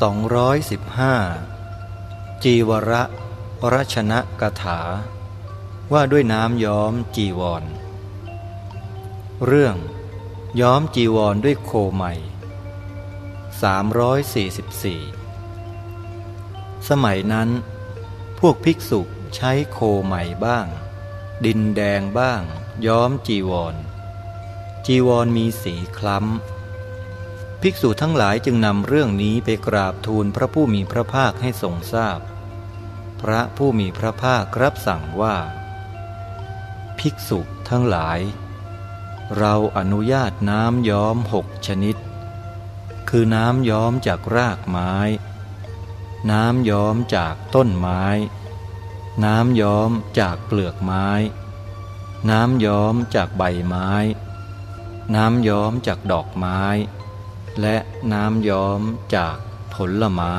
215 จีวระรชนะกถา ว่าด้วยน้ำย้อมจีวร เรื่องย้อมจีวรด้วยโคใหม่344 สมัยนั้น พวกภิกษุใช้โคใหม่บ้าง ดินแดงบ้าง ย้อมจีวร จีวรมีสีคล้ำ ภิกษุทั้งหลายจึงนำเรื่องนี้ไปกราบทูลพระผู้มีพระภาคให้ทรงทราบพพระผู้มีพระภาครับสั่งว่า ภิกษุทั้งหลาย เราอนุญาตน้ำย้อมหกชนิด คือน้ำย้อมจากรากไม้ น้ำย้อมจากต้นไม้ น้ำย้อมจากเปลือกไม้ น้ำย้อมจากใบไม้ น้ำย้อมจากดอกไม้ และน้ำย้อมจากผลไม้